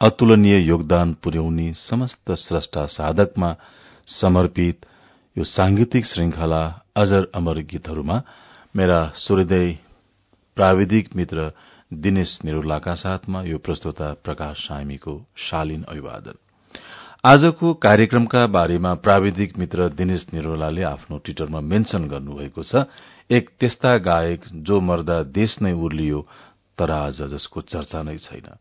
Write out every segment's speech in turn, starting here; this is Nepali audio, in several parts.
अतुलनीय योगदान पुर्याउने समस्त स्रष्टा साधकमा समर्पित यो सांगीतिक श्रृंखला अजर अमर गीतहरूमा मेरा सूर्योदय प्राविधिक मित्र दिनेश निरूलाका साथमा यो प्रस्तोता प्रकाश सामीको शालीन अभिवादन। आजको कार्यक्रमका बारेमा प्राविधिक मित्र दिनेश निरोलाले आफ्नो ट्विटरमा मेन्शन गर्नुभएको छ एक त्यस्ता गायक जो मर्दा देश नै उर्लियो तर आज जसको चर्चा नै छैन।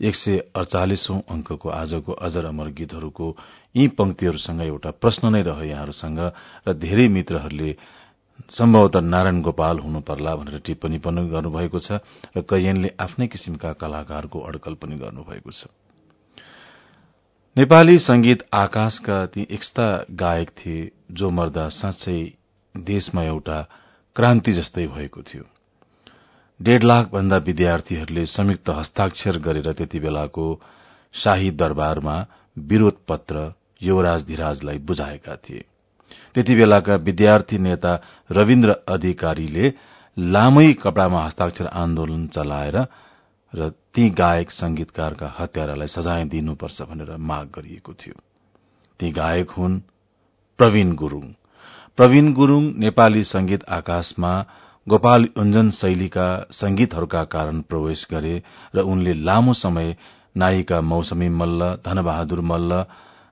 एक सय अडचालिसौं अंकको आजको अजर अमर गीतहरूको यी पंक्तिहरूसँग एउटा प्रश्न नै रह्यो यहाँहरूसँग र धेरै मित्रहरूले सम्भवतः नारायण गोपाल हुनु पर्ला भनेर टिप्पणी पनि गर्नुभएको छ र कैयनले आफ्नै किसिमका कलाकारको अड्कल पनि गर्नुभएको छ। नेपाली संगीत आकाशका ती एकस्ता गायक थिए जो मर्दा साँच्चै देशमा एउटा क्रान्ति जस्तै भएको थियो। डेढ़ लाख भन्दा विद्यार्थीहरूले संयुक्त हस्ताक्षर गरेर त्यति बेलाको शाही दरबारमा विरोध पत्र युवराज धिराजलाई बुझाएका थिए। त्यति बेलाका विद्यार्थी नेता रविन्द्र अधिकारीले लामै कपड़ामा हस्ताक्षर आन्दोलन चलाएर र ती गायक संगीतकारका हत्यारालाई सजाय दिनुपर्छ भनेर माग गरिएको थियो। ती गायक हुन् प्रवीण गुरूङ। प्रवीण गुरूङ नेपाली संगीत आकाशमा गोपाल युञ्जन शैलीका संगीतहरूका कारण प्रवेश गरे र उनले लामो समय नायिका मौसमी मल्ल धनबहादुर मल्ल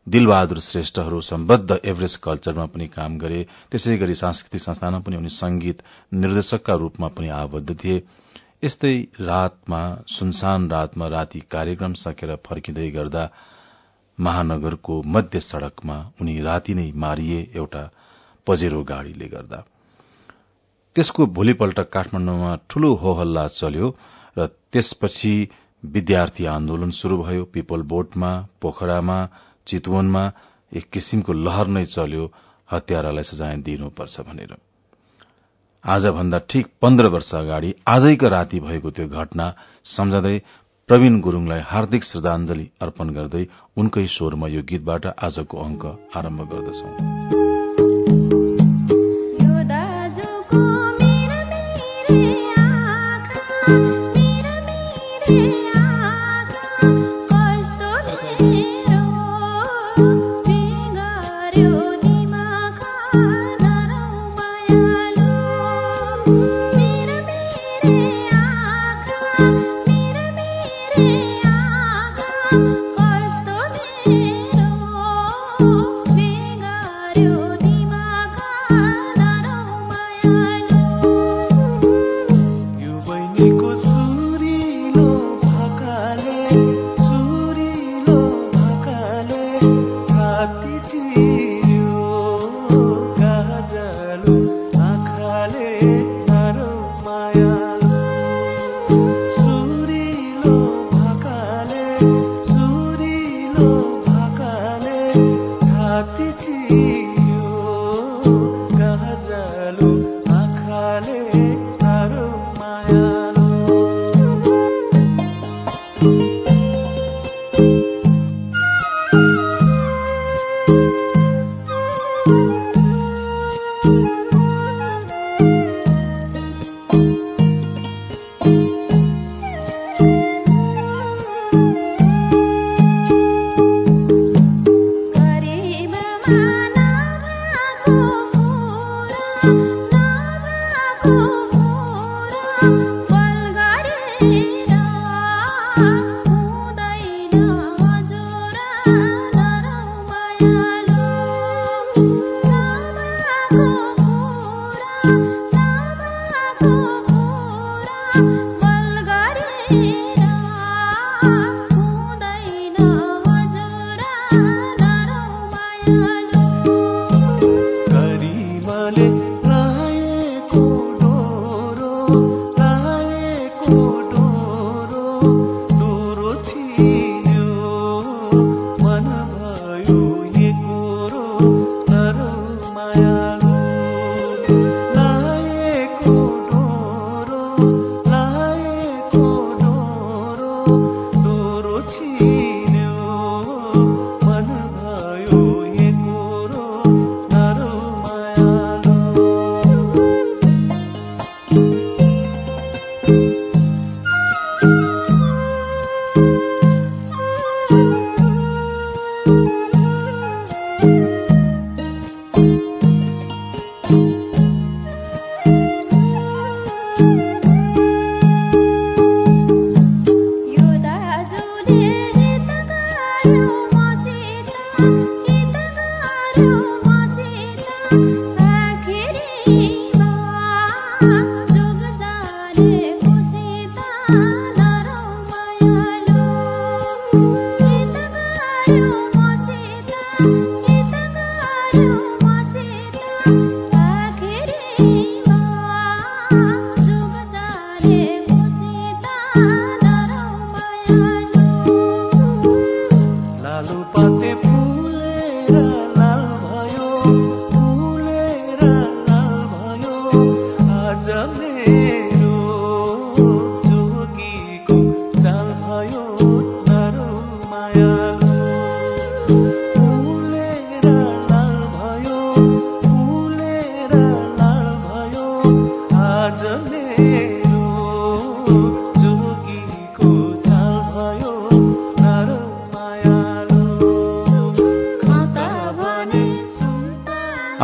दिलबहादुर श्रेष्ठहरू सम्बद्ध एभरेस्ट कल्चरमा पनि काम गरे। त्यसै गरी सांस्कृतिक संस्थानमा पनि उनी संगीत निर्देशकका रूपमा पनि आबद्ध थिए। यस्तै रातमा सुनसान रातमा राति कार्यक्रम सकेर फर्किँदै गर्दा महानगरको मध्य सड़कमा उनी राति नै मारिए एउटा पजेरो गाड़ीले गर्दा। त्यसको भोलिपल्ट काठमाण्डुमा ठूलो होहल्ला चल्यो र त्यसपछि विद्यार्थी आन्दोलन शुरू भयो। पिपल बोटमा पोखरामा चितवनमा एक किसिमको लहर नै चल्यो। हत्यारालाई सजाय दिइनुपर्छ भनेर। आजभन्दा ठिक पन्ध्र वर्ष अगाडि आजैको राति भएको त्यो घटना सम्झँदै प्रवीण गुरूङलाई हार्दिक श्रद्धाञ्जली अर्पण गर्दै उनकै स्वरमा यो गीतबाट आजको अंक आरम्भ गर्दछौं।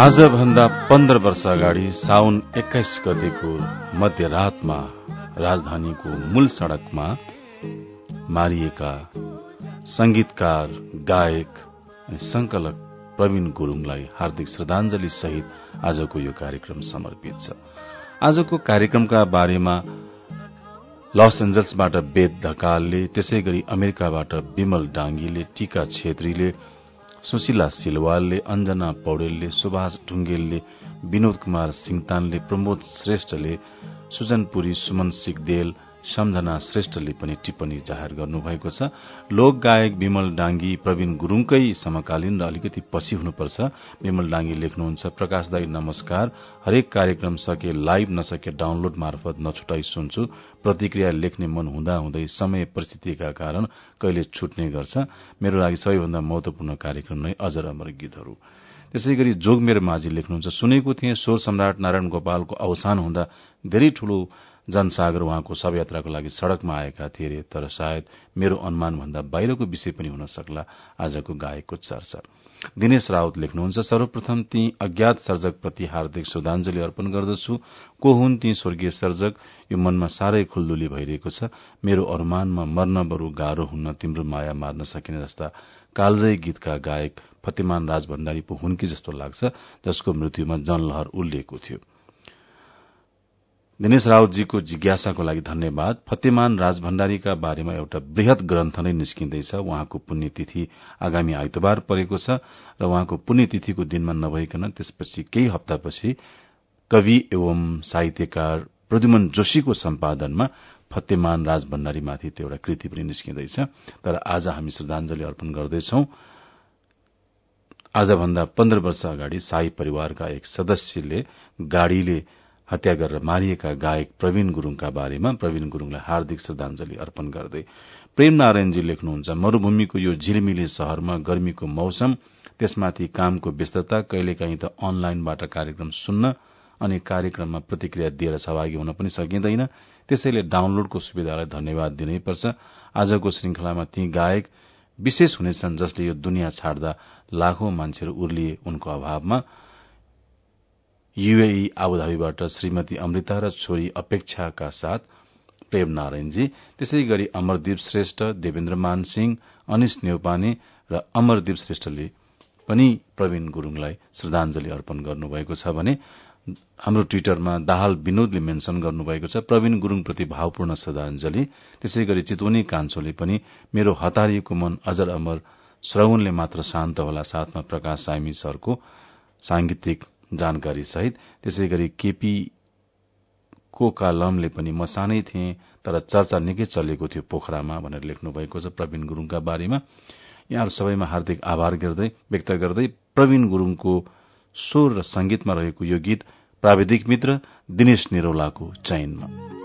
आजभन्दा पन्ध्र वर्ष अगाडि साउन एक्काइस गतेको मध्यरातमा राजधानीको मूल सड़कमा मारिएका संगीतकार गायक अनि संकलक प्रवीण गुरूङलाई हार्दिक श्रद्धांजलि सहित आजको यो कार्यक्रम समर्पित छ। आजको कार्यक्रमका बारेमा लस एन्जल्सबाट वेद ढकालले त्यसै गरी अमेरिकाबाट विमल डाङ्गीले टीका छेत्रीले सुशीला सिलवालले अञ्जना पौडेलले सुभाष ढुङ्गेलले विनोद कुमार सिङतानले प्रमोद श्रेष्ठले सुजनपुरी सुमन सिगदेल सम्झना श्रेष्ठले पनि टिप्पणी जाहेर गर्नुभएको छ। लोक गायक विमल डाङ्गी प्रवीण गुरूङकै समकालीन र अलिकति पछि हुनुपर्छ। विमल डाङ्गी लेख्नुहुन्छ प्रकाश दाई नमस्कार। हरेक कार्यक्रम सके लाइभ नसके डाउनलोड मार्फत नछुटाई सुन्छु। प्रतिक्रिया लेख्ने मन हुँदा हुँदै समय परिस्थितिका कारण कहिले छुट्ने गर्छ। मेरो लागि सबैभन्दा महत्वपूर्ण कार्यक्रम नै अजर अमर गीतहरू। त्यसै गरी जोगमेर माझी लेख्नुहुन्छ सुनेको थिएँ स्वर सम्राट नारायण गोपालको अवसान हुँदा धेरै ठूलो जनसागर उहाँको शवयात्राको लागि सड़कमा आएका थिए तर सायद मेरो अनुमान भन्दा बाहिरको विषय पनि हुन सक्ला। आजको गायकको चर्चा। दिनेश राउत लेख्नुहुन्छ सर्वप्रथम ती अज्ञात सर्जकप्रति हार्दिक श्रद्धांजलि अर्पण गर्दछु। को हुन् ती स्वर्गीय सर्जक? यो मनमा साह्रै खुल्दुली भइरहेको छ। मेरो अनुमानमा मर्न बरू गाह्रो हुन्न तिम्रो माया मार्न सकिने जस्ता कालजय गीतका गायक फतेमान राज भण्डारी पो हुन् कि जस्तो लाग्छ जसको मृत्युमा जनलहर उल्लिएको थियो। दिनेश रावतजीको जिज्ञासाको लागि धन्यवाद। फतेमान राज भण्डारीका बारेमा एउटा वृहत ग्रन्थ नै निस्किँदैछ। उहाँको पुण्यतिथि आगामी आइतबार परेको छ र उहाँको पुण्यतिथिको दिनमा नभइकन त्यसपछि केही हप्तापछि कवि एवं साहित्यकार प्रद्युमन जोशीको सम्पादनमा फतेमान राज भण्डारीमाथि त्यो एउटा कृति पनि निस्किँदैछ। तर आज हामी श्रद्धांजलि अर्पण गर्दैछौ। आजभन्दा पन्ध्र वर्ष अगाडि शाही परिवारका एक सदस्यले गाड़ीले हत्या गरेर मारिएका गायक प्रवीण गुरूङका बारेमा प्रवीण गुरूङलाई हार्दिक श्रद्धांजलि अर्पण गर्दै प्रेम नारायणजी लेख्नुहुन्छ मरूभूमिको यो झिलमिली शहरमा गर्मीको मौसम त्यसमाथि कामको व्यस्तता कहिलेकाहीँ त अनलाइनबाट कार्यक्रम सुन्न अनि कार्यक्रममा प्रतिक्रिया दिएर सहभागी हुन पनि सकिँदैन। त्यसैले डाउनलोडको सुविधालाई धन्यवाद दिनैपर्छ आजको श्रृंखलामा ती गायक विशेष हुनेछन् जसले यो दुनियाँ छाड्दा लाखौं मान्छेहरू उर्लिए उनको अभावमा। यूएई आबुधाबीबाट श्रीमती अमृता र छोरी अपेक्षाका साथ प्रेम नारायणजी त्यसै गरी अमरदीप श्रेष्ठ देवेन्द्र मान सिंह अनिश नेउपाने र अमरदीप श्रेष्ठले पनि प्रवीण गुरूङलाई श्रद्धांजलि अर्पण गर्नुभएको छ भने हाम्रो ट्विटरमा दाहाल विनोदले मेन्शन गर्नुभएको छ प्रवीण गुरूङप्रति भावपूर्ण श्रद्धांजलि त्यसै गरी चितवनी कान्छोले पनि मेरो हतारिएको मन अजर अमर श्रवणले मात्र शान्त होला साथमा प्रकाश सामी सरको सांगीतिक जानकारी सहित त्यसै गरी केपी को कालमले पनि म सानै थिएँ तर चर्चा निकै चलेको थियो पोखरामा भनेर लेख्नु भएको छ प्रवीण गुरूङका बारेमा। यहाँहरू सबैमा हार्दिक आभार गर्दै व्यक्त गर्दै प्रवीण गुरूङको स्वर र संगीतमा रहेको यो गीत प्राविधिक मित्र दिनेश निरौलाको चयनमा।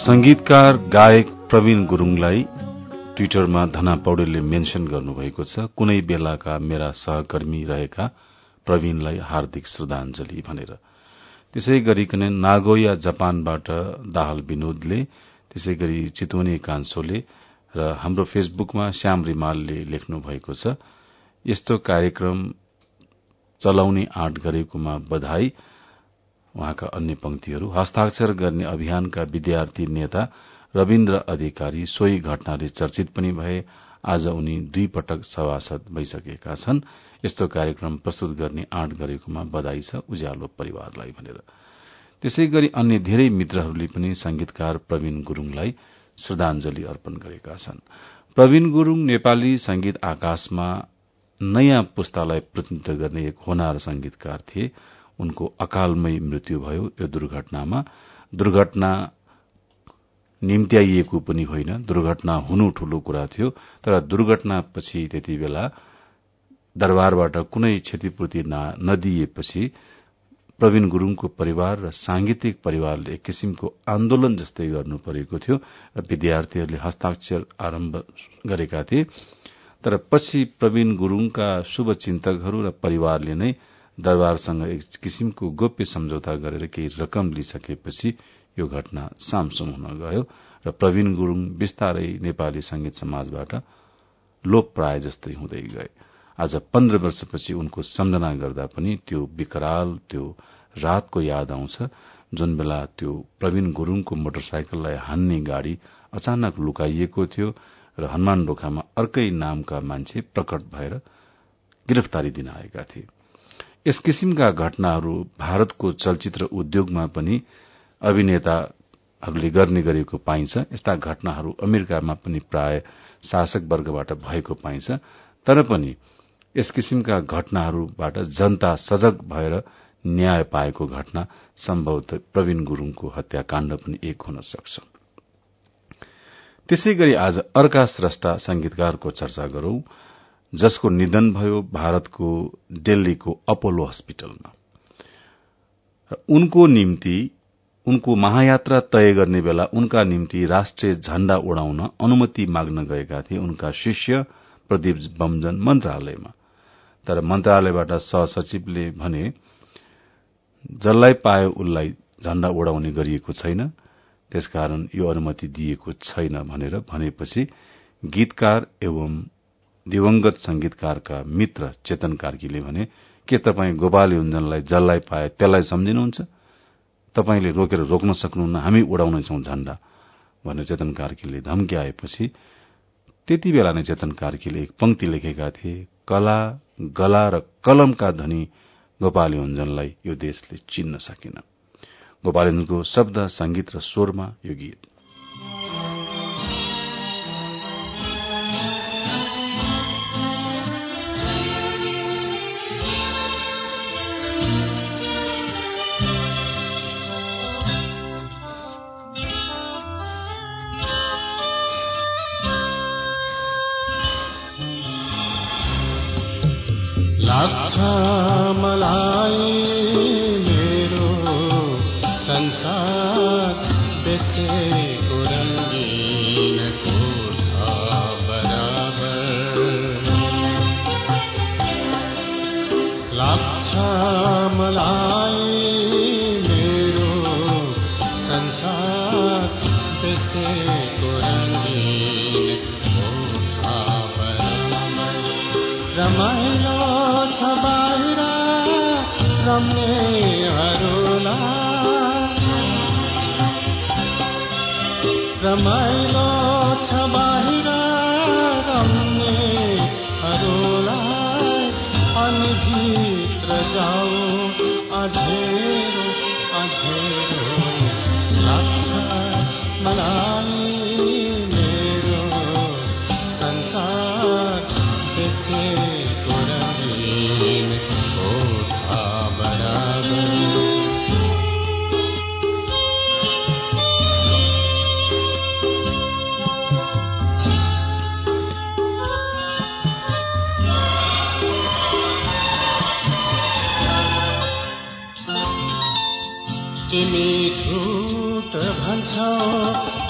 संगीतकार गायक प्रवीण गुरूङलाई ट्विटरमा धना पौडेलले मेन्शन गर्नुभएको छ कुनै बेलाका मेरा सहकर्मी रहेका प्रवीणलाई हार्दिक श्रद्धांजलि भनेर। त्यसै गरिकन नागोया जापानबाट दाहाल विनोदले त्यसै गरी चितवनी कान्छोले र हाम्रो फेसबुकमा श्याम रिमालले लेख्नु भएको छ यस्तो कार्यक्रम चलाउने आँट गरेकोमा बधाई उहाँका अन्य पंक्तिहरू हस्ताक्षर गर्ने अभियानका विद्यार्थी नेता रविन्द्र अधिकारी सोही घटनाले चर्चित पनि भए। आज उनी दुई पटक सभासद भइसकेका छन्। यस्तो कार्यक्रम प्रस्तुत गर्ने आँट गरेकोमा बधाई छ उज्यालो परिवारलाई भनेर। त्यसै गरी अन्य धेरै मित्रहरूले पनि संगीतकार प्रवीण गुरूङलाई श्रद्धांजलि अर्पण गरेका छन्। प्रवीण गुरूङ नेपाली संगीत आकाशमा नयाँ पुस्तालाई प्रतिनिधित्व गर्ने एक होनार संगीतकार थिए। उनको अकालमै मृत्यु भयो यो दुर्घटनामा। दुर्घटना निम्त्याइएको पनि होइन। दुर्घटना हुनु ठूलो कुरा थियो। तर दुर्घटनापछि त्यति बेला दरबारबाट कुनै क्षतिपूर्ति नदिएपछि प्रवीण गुरूङको परिवार र सांगीतिक परिवारले एक किसिमको आन्दोलन जस्तै गर्नु परेको थियो र विद्यार्थीहरूले हस्ताक्षर आरम्भ गरेका थिए। तर पछि प्रवीण गुरूङका शुभचिन्तकहरू र परिवारले नै दरबारसँग एक किसिमको गोप्य सम्झौता गरेर केही रकम लिइसकेपछि यो घटना सामसुम हुन गयो र प्रवीण गुरूङ बिस्तारै नेपाली संगीत समाजबाट लोप प्राय जस्तै हुँदै गए। आज पन्ध्र वर्षपछि उनको सम्झना गर्दा पनि त्यो विकराल त्यो रातको याद आउँछ। जुन बेला त्यो प्रवीण गुरूङको मोटरसाइकललाई हान्ने गाड़ी अचानक लुकाइएको थियो र हनुमान ढोकामा अर्कै नामका मान्छे प्रकट भएर गिरफ्तारी दिन आएका थिए। यस किसिमका घटनाहरू भारतको चलचित्र उद्योगमा पनि अभिनेताहरूले गर्ने गरेको पाइन्छ। यस्ता घटनाहरू अमेरिकामा पनि प्राय शासक वर्गबाट भएको पाइन्छ। तर पनि यस किसिमका घटनाहरूबाट जनता सजग भएर न्याय पाएको घटना सम्भवत प्रवीण गुरूङको हत्याकाण्ड पनि एक हुन सक्छ। त्यसै गरी आज अर्का स्रष्टा संगीतकारको चर्चा गरौं। जसको निधन भयो भारतको दिल्लीको अपोलो हस्पिटलमा। उनको निम्ति उनको महायात्रा तय गर्ने बेला उनका निम्ति राष्ट्रिय झण्डा उडाउन अनुमति माग्न गएका थिए उनका शिष्य प्रदीप बमजन मन्त्रालयमा। तर मन्त्रालयबाट सहसचिवले भने जसलाई पायो उसलाई झण्डा उडाउने गरिएको छैन त्यसकारण यो अनुमति दिएको छैन भनेर भनेपछि गीतकार एवं दिवंगत संगीतकारका मित्र चेतन कार्कीले भने के तपाईँ गोपाल युञ्जनलाई जसलाई पाए त्यसलाई सम्झिनुहुन्छ? तपाईँले रोकेर रोक्न सक्नुहुन्न हामी उडाउनेछौ झण्डा भनेर चेतन कार्कीले धम्की आएपछि त्यति बेला नै चेतन कार्कीले एक पंक्ति लेखेका थिए कला गला र कलमका धनी गोपाल युञ्जनलाई यो देशले चिन्न सकेन। गोपाल शब्द संगीत र स्वरमा यो गीत। रमाइलो छ बाहिर रम्नेहरूलाई रमाइलो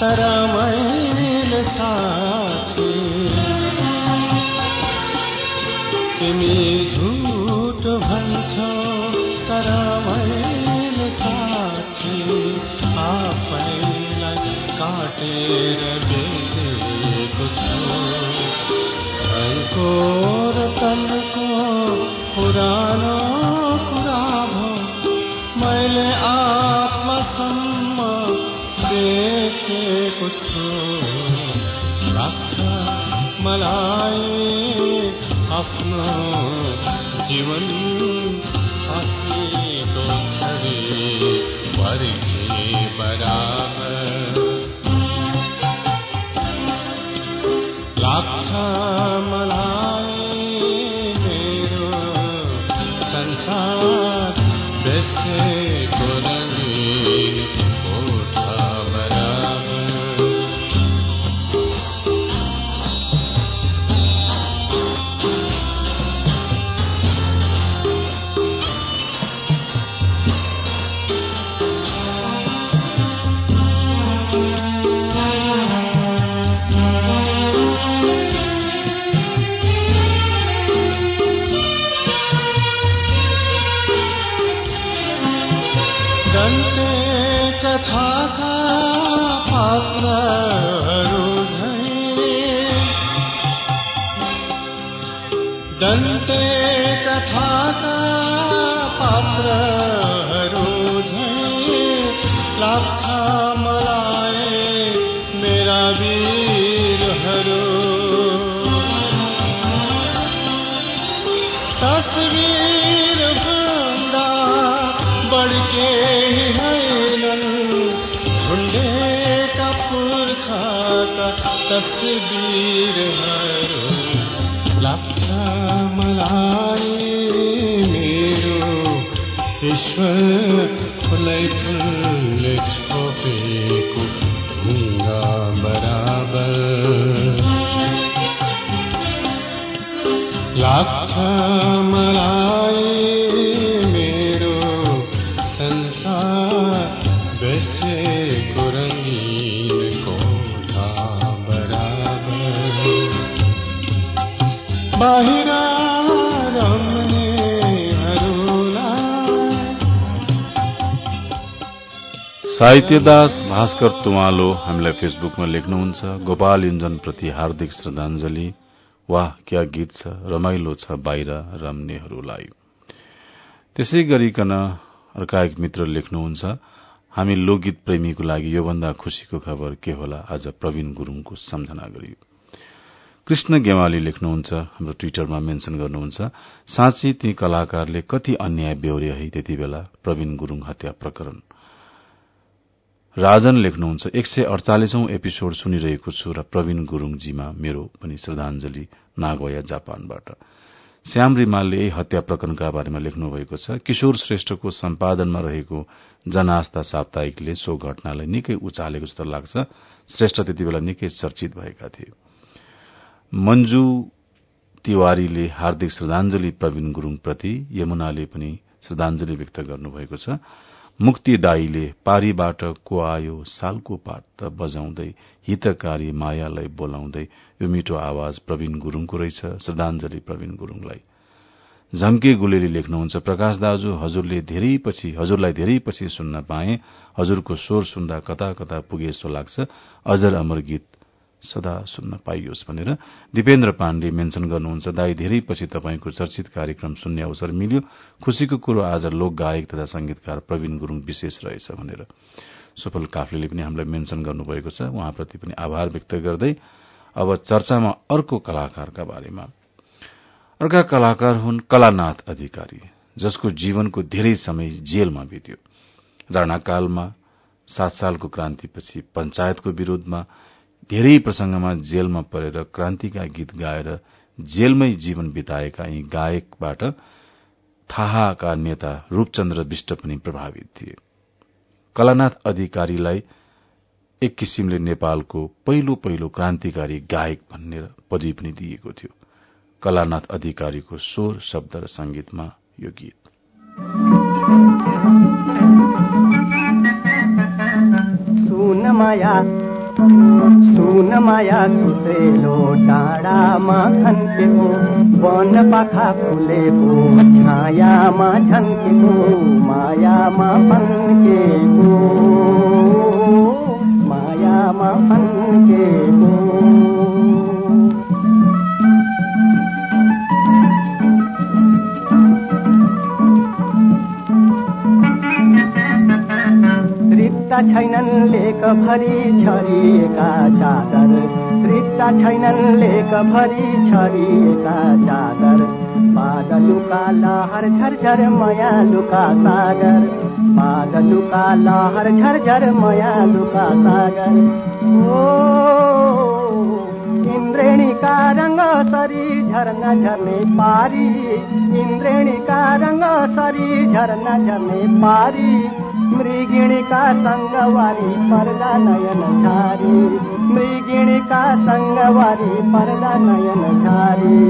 तर मैले साथी। तिमी झुट भन्छौ तर मैले साथी? आफैलाई काटेर बेचेको छु तनको तनको पुरानो कुरा भो मैले आत्मसम्म देखेको छु। लाग्छ मलाई आफ्नो जीवन लाग्छ मलाई मेरा वीरहरू तस्वीर भन्दा बढके हैनन् झुन्डेका पुर्खाका तस्वीरहरू लाग्छ साहित्यदास भास्कर तुवालो हामीलाई फेसबुकमा लेख्नुहुन्छ। गोपाल इन्जनप्रति हार्दिक श्रद्धाञ्जली। वाह क्या गीत छ रमाइलो छ बाहिर रम्नेहरूलाई। त्यसै गरिकन अर्का एक मित्र लेख्नुहुन्छ हामी लोकगीत प्रेमीको लागि योभन्दा खुशीको खबर के होला आज प्रवीण गुरूङको सम्झना गरियो। कृष्ण गेवाली लेख्नुहुन्छ हाम्रो ट्विटरमा मेन्शन गर्नुहुन्छ साँच्ची ती कलाकारले कति अन्याय बेहोरे है त्यति बेला प्रवीण गुरूङ हत्या प्रकरण। राजन लेख्नुहुन्छ एक सय अडचालिसौं एपिसोड सुनिरहेको छु र प्रवीण गुरूङजीमा मेरो पनि श्रद्धाञ्जली नागोया जापानबाट। श्याम रिमालले यही हत्या प्रकरणका बारेमा लेख्नु भएको छ। किशोर श्रेष्ठको सम्पादनमा रहेको जनास्था साप्ताहिकले सो घटनालाई निकै उचालेको जस्तो लाग्छ। श्रेष्ठ त्यति बेला निकै चर्चित भएका थिए। मञ्जु तिवारीले हार्दिक श्रद्धाञ्जली प्रवीण गुरूङप्रति यमुनाले पनि श्रद्धाञ्जली व्यक्त गर्नुभएको छ। मुक्ति दाईले पारीबाट को आयो सालको पात त बजाउँदै हितकारी मायालाई बोलाउँदै यो मिठो आवाज प्रवीण गुरूङको रहेछ श्रद्धाञ्जली प्रवीण गुरूङलाई। झम्के गुलेली लेख्नुहुन्छ प्रकाश दाजु हजुरले धेरै पछि हजुरलाई धेरै पछि सुन्न पाए। हजुरको स्वर सुन्दा कता कता पुगे जस्तो लाग्छ। अजर अमर गीत सदा सुन्न पाइयोस् भनेर दिपेन्द्र पाण्डे मेन्शन गर्नुहुन्छ। दाई धेरै पछि तपाईँको चर्चित कार्यक्रम सुन्ने अवसर मिल्यो। खुशीको कुरो आज लोक गायक तथा संगीतकार प्रवीण गुरूङ विशेष रहेछ भनेर सुफल काफ्लेले पनि हामीलाई मेन्शन गर्नुभएको छ। उहाँप्रति पनि आभार व्यक्त गर्दै अब चर्चामा अर्को कलाकारका बारेमा। अर्का कलाकार हुन् कलानाथ अधिकारी जसको जीवनको धेरै समय जेलमा बित्यो। राणाकालमा सात सालको क्रान्तिपछि पञ्चायतको विरोधमा धेरै प्रसंगमा जेलमा परेर क्रान्तिका गीत गाएर जेलमै जीवन बिताएका यी गायकबाट थाहाका नेता रूपचन्द्र विष्ट पनि प्रभावित थिए। कलानाथ अधिकारीलाई एक किसिमले नेपालको पहिलो पहिलो क्रान्तिकारी गायक भन्ने पदवी पनि दिएको थियो। कलानाथ अधिकारीको स्वर शब्द र संगीतमा यो गीत। सुन माया सुसेलो टाढामा खन्केको वन पाखा फुलेको छायामा झन्केको मायामा फन्केको। मायामा फन्केको। रित्ता छैनन् लेख भरि छरिएका चादर। रित्ता छैनन् लेख भरि छरिएका चादर। बादलुका लहर झरझर मयालुका सागर। बादलुका लहर झरझर मयालुका सागर। ओ इन्द्रेणीका रङ्ग सरी झरना झर्ने पारी। इन्द्रेणीका रङ्ग सरी झरना झर्ने पारी। मृगिणीका सङ्गवारी पर्दा नयन झारी। मृगिणीका सङ्गवारी पर्दा नयन झारी।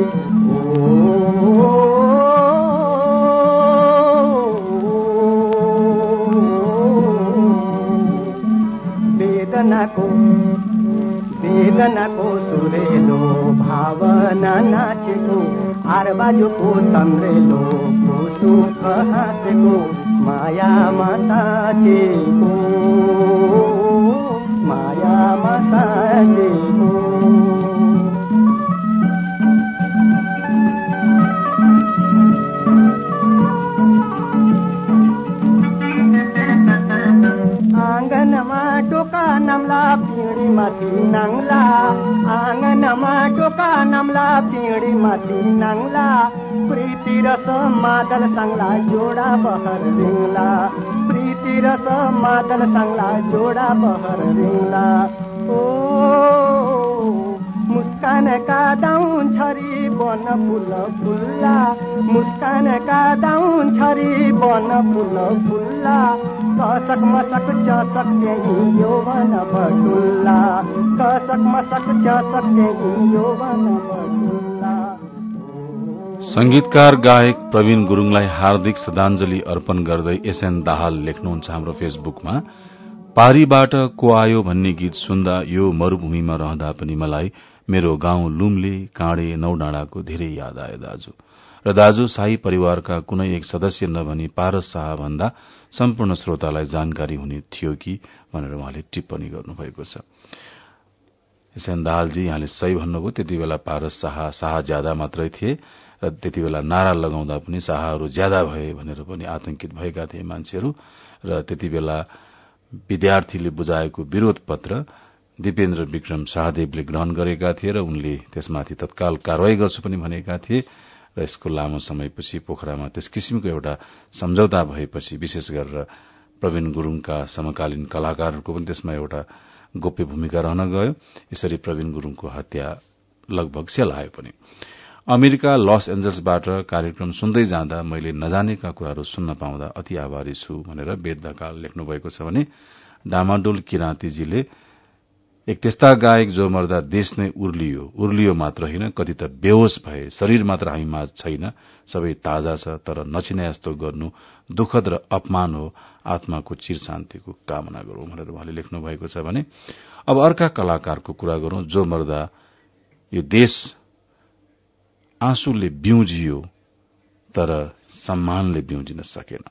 वेदनाको वेदनाको सुरेलो भावना नाचेको आरबाजुको तन्द्रेलो सुख हाँसेको। मायामा साचेको मायामा साचेको आँगनमा टोका नाम्ला पिँढी माथि नाङ्ला आँगनमा टोका नाम्ला पिँढी माथि नाङ्ला। प्रीति रस मादल साङ्ला जोडा बहर रिङ्ला प्रीति रस मादल साङ्ला जोडा बहर रिङ्ला ओ मुस्कानका दाउन छरी बन फुल फुल्ला मुस्कानका दाउन छरी बन फुल फुल्ला कसक मसक चसक त्यही यौवन बटुल्ला कसक मसक चसक त्यही यौवन संगीतकार गायक प्रवीण गुरूङलाई हार्दिक श्रद्धाञ्जली अर्पण गर्दै एसएन दाहाल लेख्नुहुन्छ हाम्रो फेसबुकमा। पारीबाट को आयो भन्ने गीत सुन्दा यो मरूभूमिमा रहँदा पनि मलाई मेरो गाउँ लुम्ले काँडे नौडाँडाको धेरै याद आयो दाजु। र दाजु शाही परिवारका कुनै एक सदस्य नभनी पारस शाह भन्दा सम्पूर्ण श्रोतालाई जानकारी हुने थियो कि भनेर उहाँले टिप्पणी गर्नुभएको छ। एसएन दाहालजी यहाँले सही भन्नुभयो त्यति बेला पारस शाह शाह ज्यादा मात्रै थिए। र त्यति बेला नारा लगाउँदा पनि शाहहरू ज्यादा भए भनेर पनि आतंकित भएका थिए मान्छेहरू र त्यति बेला विद्यार्थीले बुझाएको विरोध पत्र दिपेन्द्र विक्रम शाहदेवले ग्रहण गरेका थिए र उनले त्यसमाथि तत्काल कार्यवाही गर्छु पनि भनेका थिए र यसको लामो समयपछि पोखरामा त्यस किसिमको एउटा सम्झौता भएपछि विशेष गरेर प्रवीण गुरूङका समकालीन कलाकारहरूको पनि त्यसमा एउटा गोप्य भूमिका रहन गयो। यसरी प्रवीण गुरूङको हत्या लगभग सेलायो पनि। अमेरिका लस एन्जल्सबाट कार्यक्रम सुन्दै जाँदा मैले नजानेका कुराहरू सुन्न पाउँदा अति आभारी छु भनेर वेद ढकाल लेख्नु भएको छ भने डामाडोल किराँतीजीले एक त्यस्ता गायक जो मर्दा देश नै उर्लियो उर्लियो मात्र होइन कति त बेहोस भए शरीर मात्र हामी माझ छैन सबै ताजा छ तर नचिने जस्तो गर्नु दुखद र अपमान हो आत्माको चिर शान्तिको कामना गरौं भनेर उहाँले लेख्नु भएको छ भने अब अर्का कलाकारको कुरा गरौं जो मर्दा यो देश आँसुले बिउजियो तर सम्मानले बिउजिन सकेन।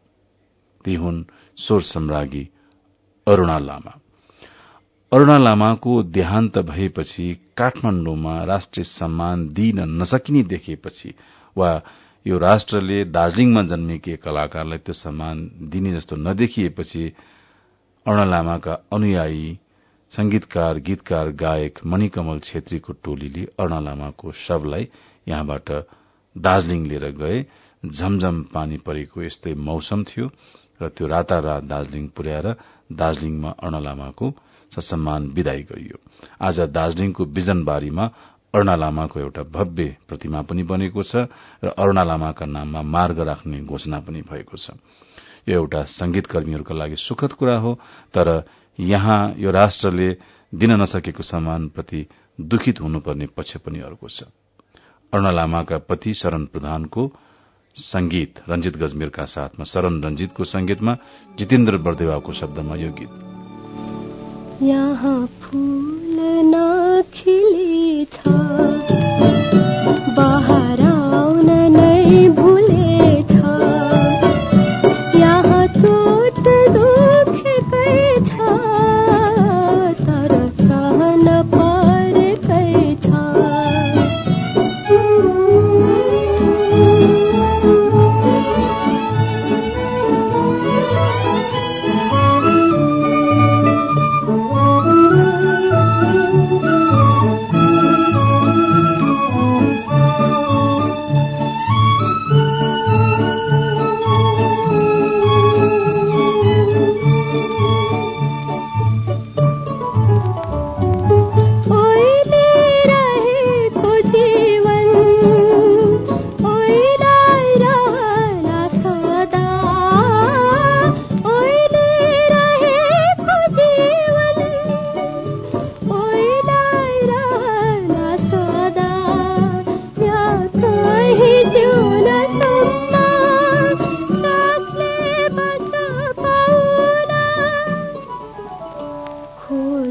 ती हुन् स्वर सम्राज्ञी अरूणा लामा। अरूणा लामाको देहान्त भएपछि काठमाण्डुमा राष्ट्रिय सम्मान दिन नसकिने देखेपछि वा यो राष्ट्रले दार्जीलिङमा जन्मिए कलाकारलाई त्यो सम्मान दिने जस्तो नदेखिएपछि अरूणा लामाका अनुयायी संगीतकार गीतकार गायक मणिकमल छेत्रीको टोलीले अरूणा लामाको शवलाई यहाँबाट दार्जीलिङ लिएर गए। झमझम पानी परेको यस्तै मौसम थियो र त्यो रातारात दार्जीलिङ पुर्याएर दार्जीलिङमा अरूणा लामाको ससम्मान विदाई गरियो। आज दार्जीलिङको बिजनबारीमा अरूणा लामाको एउटा भव्य प्रतिमा पनि बनेको छ र अरूणा लामाका नाममा मार्ग राख्ने घोषणा पनि भएको छ। यो एउटा संगीतकर्मीहरूका लागि सुखद कुरा हो तर यहाँ यो राष्ट्रले दिन नसकेको सम्मानप्रति दुखित हुनुपर्ने पक्ष पनि अर्को छ। अरूणा लामाका पति शरण प्रधानको संगीत रंजित गजमेरका साथमा शरण रंजितको संगीतमा जितेन्द्र बर्देवाको शब्दमा यो गीत। यहाँ फुल बाहर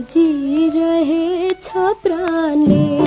खोजिरहेछ प्राणले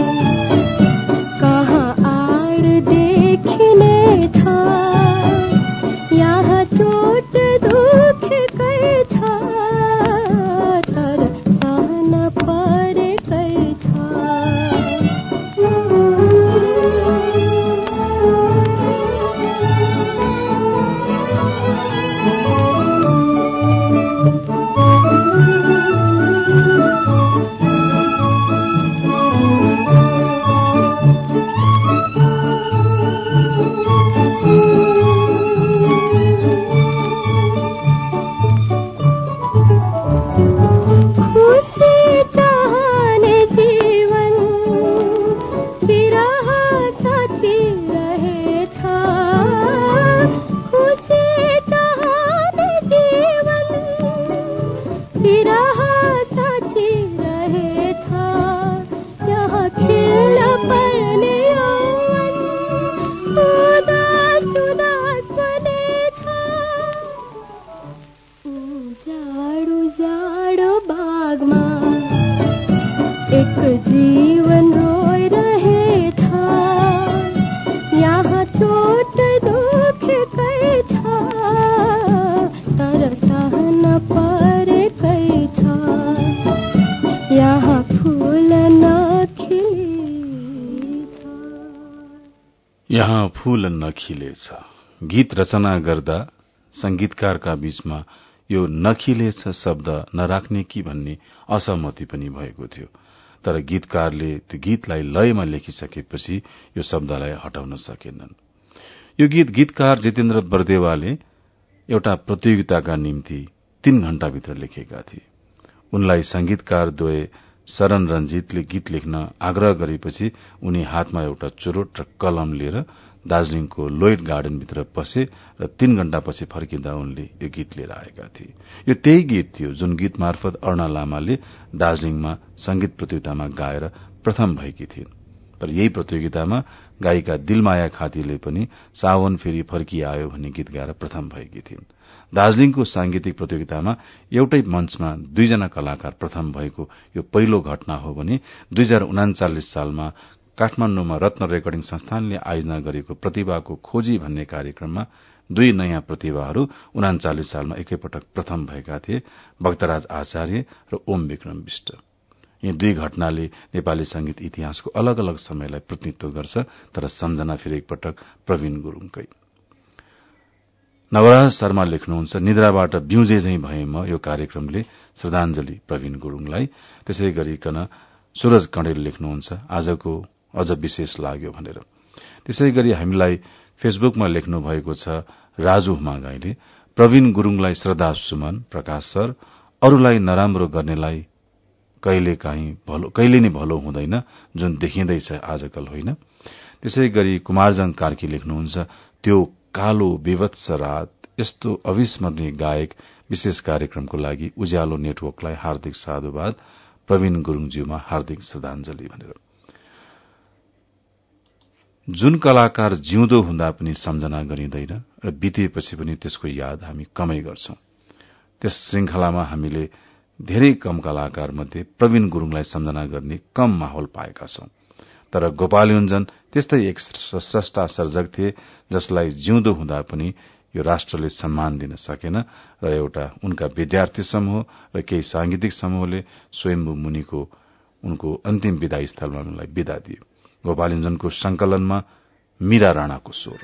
यहाँ फूल नखिलेछ गीत रचना गर्दा संगीतकारका बीचमा यो नखिलेछ शब्द नराख्ने कि भन्ने असहमति पनि भएको थियो। तर गीतकारले त्यो गीतलाई लयमा लेखिसकेपछि यो शब्दलाई हटाउन सकेनन्। यो गीत गीतकार जितेन्द्र बरदेवाले एउटा प्रतियोगिताका निम्ति तीन घण्टाभित्र लेखेका थिए। उनलाई संगीतकार द्वय शरण रंजीतले गीत लेख्न आग्रह गरेपछि उनी हातमा एउटा चुरोट र कलम लिएर दार्जीलिङको लोइड गार्डनभित्र पसे र तीन घण्टापछि फर्किँदा उनले यो गीत लिएर आएका थिए। यो त्यही गीत थियो जुन गीत मार्फत अरूणा लामाले दार्जीलिङमा संगीत प्रतियोगितामा गाएर प्रथम भएकी थिइन्। तर यही प्रतियोगितामा गायिका दिलमाया खातीले पनि सावन फेरि फर्किआयो भन्ने गीत गाएर प्रथम भएकी थिइन्। दार्जीलिङको सांगीतिक प्रतियोगितामा एउटै मञ्चमा दुईजना कलाकार प्रथम भएको यो पहिलो घटना हो भने दुई हजार उनाचालिस सालमा काठमाण्डुमा रत्न रेकर्डिङ संस्थानले आयोजना गरेको प्रतिभाको खोजी भन्ने कार्यक्रममा दुई नयाँ प्रतिभाहरू उनाचालिस सालमा एकैपटक प्रथम भएका थिए भक्तराज आचार्य र ओम विक्रम विष्ट। यी दुई घटनाले नेपाली संगीत इतिहासको अलग अलग समयलाई प्रतिनिधित्व गर्छ तर सम्झना फेरि एकपटक प्रवीण गुरूङकै। नवराज शर्मा लेख्नुहुन्छ निद्राबाट बिउजे झै भए म यो कार्यक्रमले श्रद्धाञ्जली प्रवीण गुरूङलाई। त्यसै गरिकन सूरज कणेल लेख्नुहुन्छ आजको अझ विशेष लाग्यो भनेर। त्यसै गरी हामीलाई फेसबुकमा लेख्नु भएको छ राजु हुमागाईले प्रवीण गुरूङलाई श्रद्धा सुमन प्रकाश सर अरूलाई नराम्रो गर्नेलाई कहिले काहीँ कहिले नै भलो हुँदैन जुन देखिँदैछ आजकल होइन? त्यसै गरी कुमारजङ कार्की लेख्नुहुन्छ त्यो कालो विवत्स रात यस्तो अविस्मरणीय गायक विशेष कार्यक्रमको लागि उज्यालो नेटवर्कलाई हार्दिक साधुवाद प्रवीण गुरूङज्यूमा हार्दिक श्रद्धाञ्जली भनेर। जुन कलाकार जिउँदो हुँदा पनि सम्झना गरिँदैन र बितेपछि पनि त्यसको याद हामी कमै गर्छौं त्यस श्रृंखलामा हामीले धेरै कम कलाकार मध्ये प्रवीण गुरूङलाई सम्झना गर्ने कम माहौल पाएका छौं। तर गोपाल युञ्जन त्यस्तै एक स्रष्टा सर्जक थिए जसलाई जिउँदो हुँदा पनि यो राष्ट्रले सम्मान दिन सकेन र एउटा उनका विद्यार्थी समूह र केही सांगीतिक समूहले स्वयम्भू मुनिको उनको अन्तिम विदाई स्थलमा उनलाई विदा दियो। गोपाल युञ्जनको संकलनमा मीरा राणाको स्वर।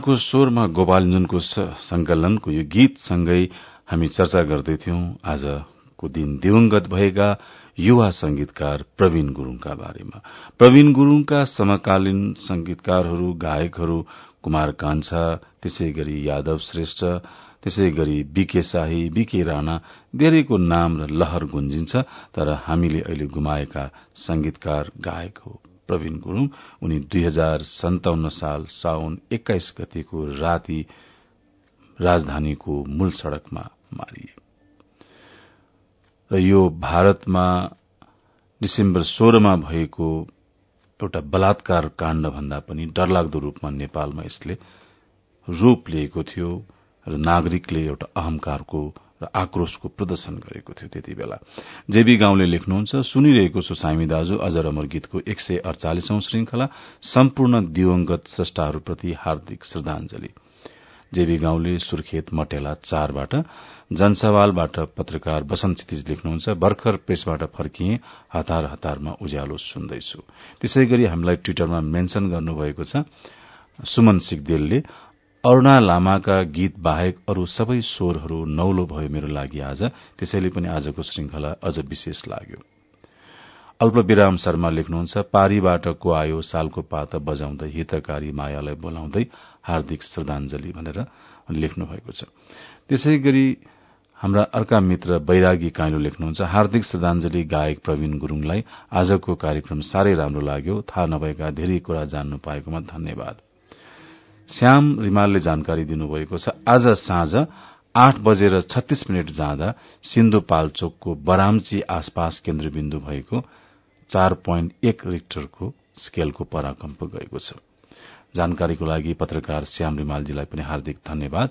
राणाको स्वरमा गोपालञ्जनको संकलनको यो गीतसँगै हामी चर्चा गर्दैथ्यौं आजको दिन दिवंगत भएका युवा संगीतकार प्रवीण गुरूङका बारेमा। प्रवीण गुरूङका समकालीन संगीतकारहरू गायकहरू कुमार कान्छा त्यसै गरी यादव श्रेष्ठ त्यसै गरी बीके शाही बीके राणा धेरैको नाम र लहर गुन्जिन्छ तर हामीले अहिले गुमाएका संगीतकार गायक हो। प्रवीण गुरूङ उनी दुई हजार सन्ताउन्न साल साउन एक्काइस गतेको राति राजधानीको मूल सड़कमा मारिए। र यो भारतमा डिसेम्बर सोह्रमा भएको एउटा बलात्कार काण्ड भन्दा पनि डरलाग्दो रूपमा नेपालमा यसले रूप लिएको थियो र नागरिकले एउटा अहंकारको र आक्रोशको प्रदर्शन गरेको थियो त्यति बेला। जेबी गाउँले लेख्नुहुन्छ सुनिरहेको छु सामी दाजु अजर अमर गीतको एक सय अडचालिसौं श्रृंखला सम्पूर्ण दिवंगत स्रष्टाहरूप्रति हार्दिक श्रद्धांजलि जेबी गाउँले सुर्खेत मटेला चारबाट जनसवालबाट पत्रकार बसन्त क्षितिज लेख्नुहुन्छ भर्खर प्रेसबाट फर्किए हतार हतारमा उज्यालो सुन्दैछु। त्यसै गरी हामीलाई ट्विटरमा मेन्शन गर्नुभएको छ सुमन सिगदेलले अरूणा लामाका गीत बाहेक अरू सबै स्वरहरू नौलो भयो मेरो लागि आज। त्यसैले पनि आजको श्रृंखला अझ विशेष लाग्यो। अल्पविराम शर्मा लेख्नुहुन्छ पारीबाट को आयो सालको पात बजाउँदै हितकारी मायालाई बोलाउँदै हार्दिक श्रद्धांजलि भनेर लेख्नु भएको छ। त्यसै गरी हाम्रा अर्का मित्र बैरागी काइलो लेख्नुहुन्छ हार्दिक श्रद्धांजलि गायक प्रवीण गुरूङलाई आजको कार्यक्रम साह्रै राम्रो लाग्यो। थाहा नभएका धेरै कुरा जान्नु पाएकोमा धन्यवाद। श्याम रिमालले जानकारी दिनुभएको छ। आज साँझ आठ बजेर छत्तीस मिनट जाँदा सिन्धुपाल्चोकको बरामची आसपास केन्द्रबिन्दु भएको चार पोइन्ट एक रिक्टरको स्केलको पराकम्प गएको छ। जानकारीको लागि पत्रकार श्याम रिमालजीलाई पनि हार्दिक धन्यवाद।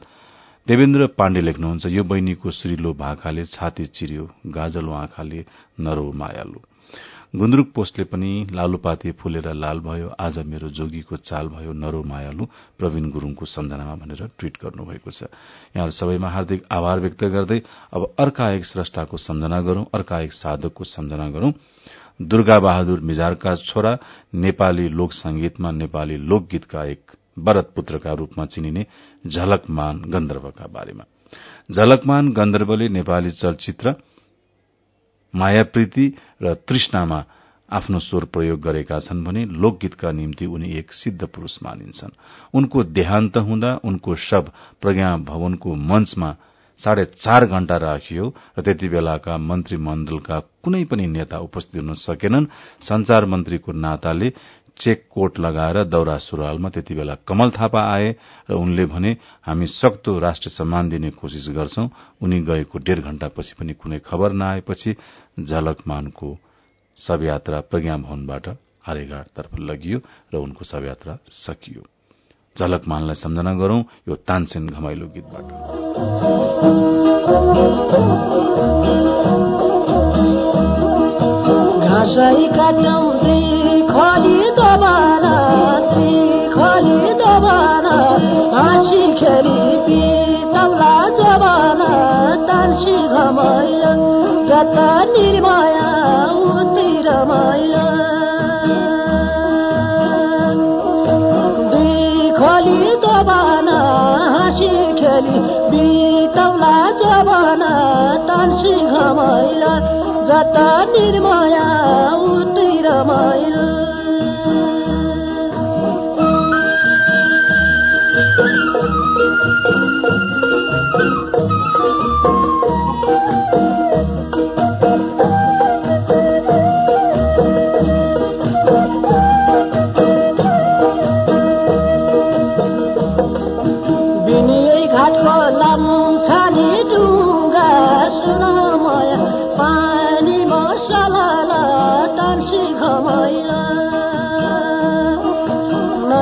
देवेन्द्र पाण्डे लेख्नुहुन्छ यो बहिनीको सुरिलो भाकाले छाती चिर्यो गाजलो आँखाले नरो मायालु। गुन्द्रुक पोस्टले पनि लालुपाते फुलेर लाल भयो। आज मेरो जोगीको चाल भयो नरो मायालु प्रवीण गुरूङको सम्झनामा भनेर ट्वीट गर्नुभएको छ। यहाँहरू सबैमा हार्दिक आभार व्यक्त गर्दै अब अर्का एक स्रष्टाको सम्झना गरौं अर्का एक साधकको सम्झना गरौं। दुर्गा बहादुर मिजारका छोरा नेपाली लोक संगीतमा नेपाली लोकगीतका एक वरत पुत्रका रूपमा चिनिने झलकमान गन्धर्वका बारेमा। झलकमान गन्धर्वले नेपाली चलचित्र मायाप्रीति र तृष्णामा आफ्नो स्वर प्रयोग गरेका छन् भने लोकगीतका निम्ति उनी एक सिद्ध पुरूष मानिन्छन्। उनको देहान्त हुँदा उनको शव प्रज्ञा भवनको मंचमा साढे चार घण्टा राखियो र त्यति बेलाका मन्त्रीमण्डलका कुनै पनि नेता उपस्थित हुन सकेनन्। संचार मन्त्रीको नाताले चेक कोट लगाएर दौरा सुरुवालमा त्यति बेला कमल थापा आए र उनले भने हामी सक्दो राष्ट्र सम्मान दिने कोशिश गर्छौं। उनी गएको डेढ़ घण्टापछि पनि कुनै खबर नआएपछि झलकमानको शवयात्रा प्रज्ञा भवनबाट आर्यघाटतर्फ लगियो र उनको शवयात्रा सकियो। झलकमानलाई सम्झना गरौं यो तानसेन घमाइलो गीतबाट। निर्माया उति रमाइला।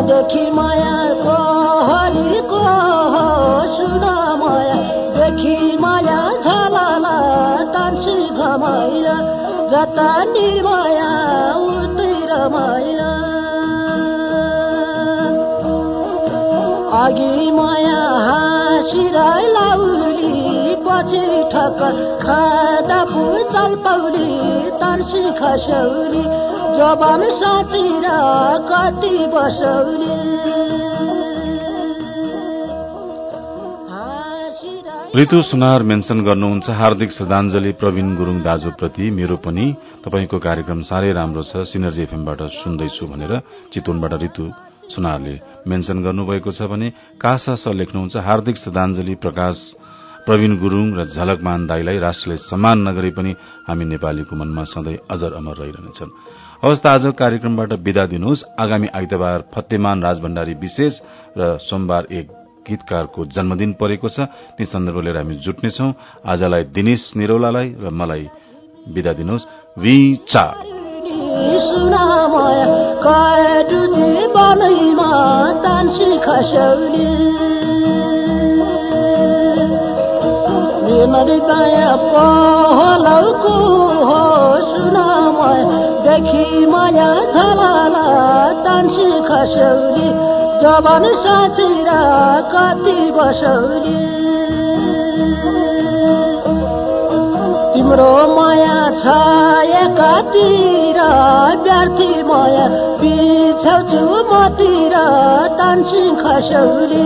नदेखि मायाको हरिको सुनमय देखि माया झलाला तान्सी घमाइला जता निर्मया उतै रमाइला अघि माया हाँसिराई लाउली पछि ठक्कर खाँदा भुचल पौडी तर्सी खसौली जबान साँचिर कति बसौली ऋतु सुनार मेन्सन गर्नुहुन्छ। हार्दिक श्रद्धाञ्जली प्रवीण गुरूङ दाजुप्रति। मेरो पनि तपाईँको कार्यक्रम साह्रै राम्रो छ। सिनर्जी एफएमबाट सुन्दैछु भनेर चितवनबाट ऋतु सुनारले मेन्सन गर्नुभएको छ भने कासा सर लेख्नुहुन्छ। हार्दिक श्रद्धाञ्जली प्रकाश प्रवीण गुरूङ र झलकमान दाईलाई राष्ट्रले सम्मान नगरे पनि हामी नेपालीको मनमा सधैँ अजर अमर रहिरहनेछन्। अवस्था आज कार्यक्रमबाट विदा दिनुहोस्। आगामी आइतबार फतेमान राजभण्डारी विशेष र सोमबार एक गीतकारको जन्मदिन परेको छ। ती सन्दर्भ लिएर हामी जुट्नेछौ। आजलाई दिनेश निरौलालाई र मलाई विदा दिनुहोस्। विचा पाया पहलौको हो सुनामय देखि माया झलाला तान्सी खसौली जवान साँचेर कति बसौली तिम्रो माया छायाकातिर व्यर्थी माया बिछाउँछु मतिर तान्सी खसौली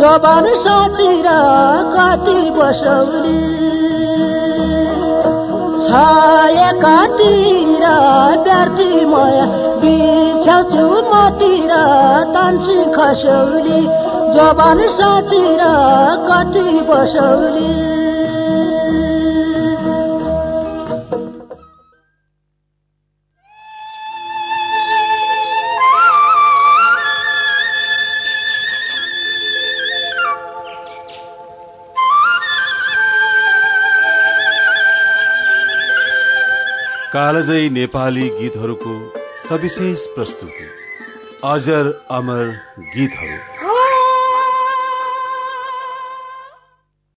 जबान साँचेर कति बसौली छायाकातिर व्यर्थी माया बिछाउँछु मतिर तान्सी खसौली जबान साँचेर कति बसौली कालजै नेपाली गीतहरूको सविशेष प्रस्तुति। अजर अमर गीतहरू।